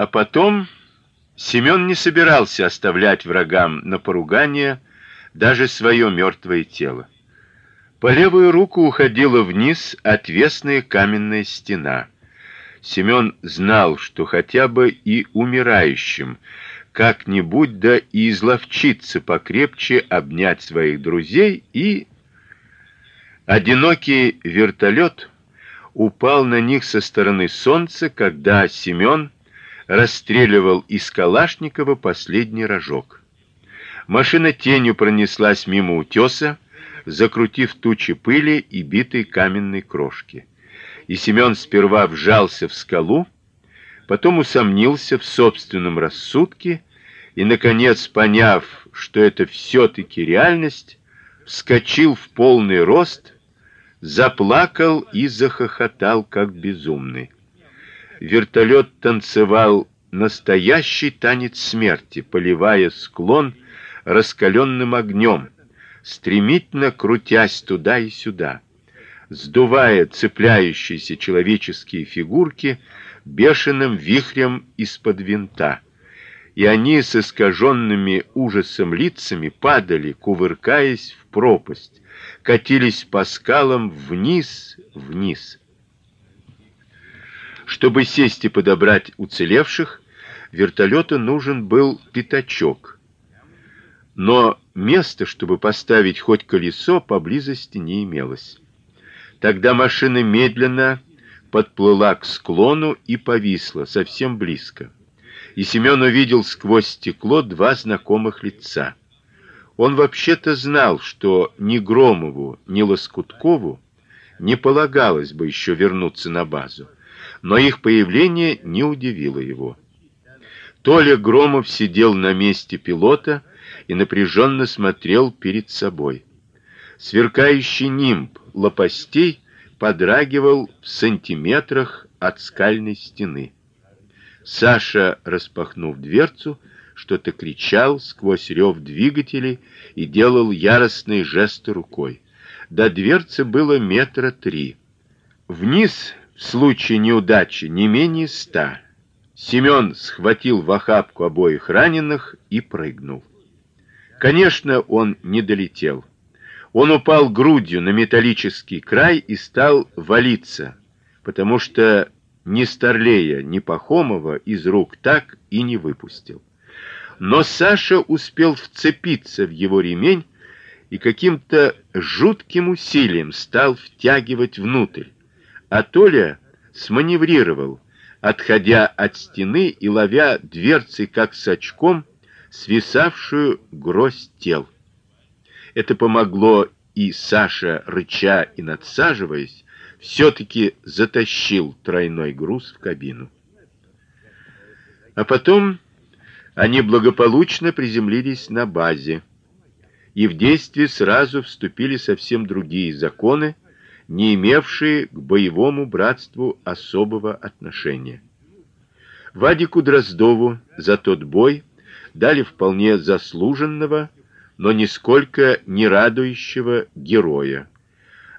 А потом Семен не собирался оставлять врагам на поругание даже свое мертвое тело. По левую руку уходила вниз отвесная каменная стена. Семен знал, что хотя бы и умирающим как-нибудь да и изловчиться покрепче обнять своих друзей и одинокий вертолет упал на них со стороны солнца, когда Семен расстреливал из Калашникова последний рожок. Машина тенью пронеслась мимо утеса, закрутив тучи пыли и битой каменной крошки. И Семен сперва вжался в скалу, потом усомнился в собственном рассудке и наконец, поняв, что это все таки реальность, вскочил в полный рост, заплакал и захохотал как безумный. Вертолет танцевал настоящий танец смерти, поливая склон раскаленным огнем стремительно крутясь туда и сюда, сдувая цепляющиеся человеческие фигурки бешеным вихрем из-под винта. И они с искаженными ужасом лицами падали, кувыркаясь в пропасть, катились по скалам вниз, вниз. Чтобы сесть и подобрать уцелевших, вертолету нужен был пятачок. Но места, чтобы поставить хоть колесо, поблизости не имелось. Тогда машина медленно подплыла к склону и повисла совсем близко. И Семен увидел сквозь стекло два знакомых лица. Он вообще-то знал, что ни Громову, ни Лоскуткову не полагалось бы еще вернуться на базу, но их появление не удивило его. Толя Громов сидел на месте пилота и напряженно смотрел перед собой. Сверкающий нимб лопастей подрагивал в сантиметрах от скальной стены. Саша, распахнув дверцу, что-то кричал сквозь рев двигателей и делал яростные жесты рукой. До дверцы было метра три. Вниз, случае неудачи, не менее ста. Семен схватил в охапку обоих раненых и прыгнул. Конечно, он не долетел. Он упал грудью на металлический край и стал валиться, потому что ни Старлея, ни Пахомова из рук так и не выпустил. Но Саша успел вцепиться в его ремень и каким-то жутким усилием стал втягивать внутрь. А Толя сманеврировал, отходя от стены и ловя дверцей как с свисавшую гроздь тел. Это помогло, и Саша, рыча и надсаживаясь, все таки затащил тройной груз в кабину. А потом они благополучно приземлились на базе, и в действие сразу вступили совсем другие законы, не имевшие к боевому братству особого отношения. Вадику Дроздову за тот бой дали вполне заслуженного, но нисколько не радующего героя.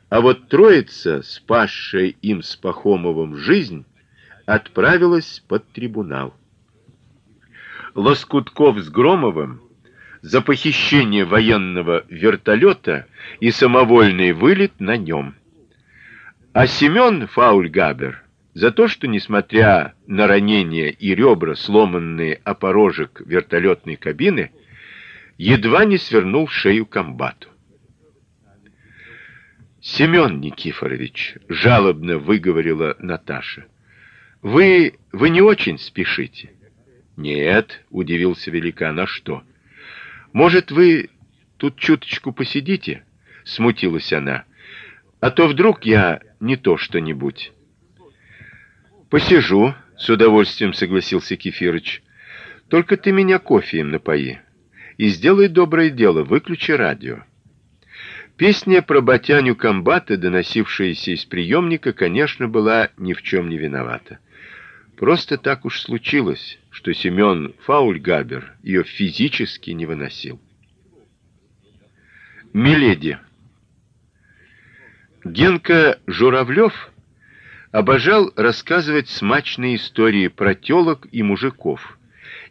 А вот троица, спасшая им с Пахомовым жизнь, отправилась под трибунал. Лоскутков с Громовым за похищение военного вертолета и самовольный вылет на нем. А Семен Фаульгабер за то, что несмотря на ранения и ребра, сломанные о порожек вертолетной кабины, едва не свернул шею комбату. Семен Никифорович жалобно выговорила Наташа. Вы вы не очень спешите. Нет, удивился великан. А что? Может, вы тут чуточку посидите? смутилась она. А то вдруг я не то что-нибудь. Посижу, с удовольствием согласился Кефирыч. Только ты меня кофеем напои. И сделай доброе дело, выключи радио. Песня про батяню комбата, доносившаяся из приемника, конечно, была ни в чем не виновата. Просто так уж случилось, что Семен Фаульгабер ее физически не выносил. Миледи. Генка Журавлев обожал рассказывать смачные истории про тёлок и мужиков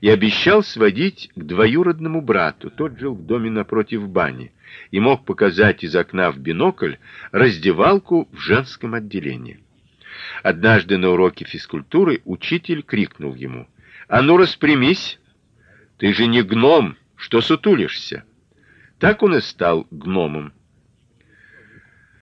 и обещал сводить к двоюродному брату. Тот жил в доме напротив бани и мог показать из окна в бинокль раздевалку в женском отделении. Однажды на уроке физкультуры учитель крикнул ему: "А ну распрямись! Ты же не гном, что сутулишься?" Так он и стал гномом.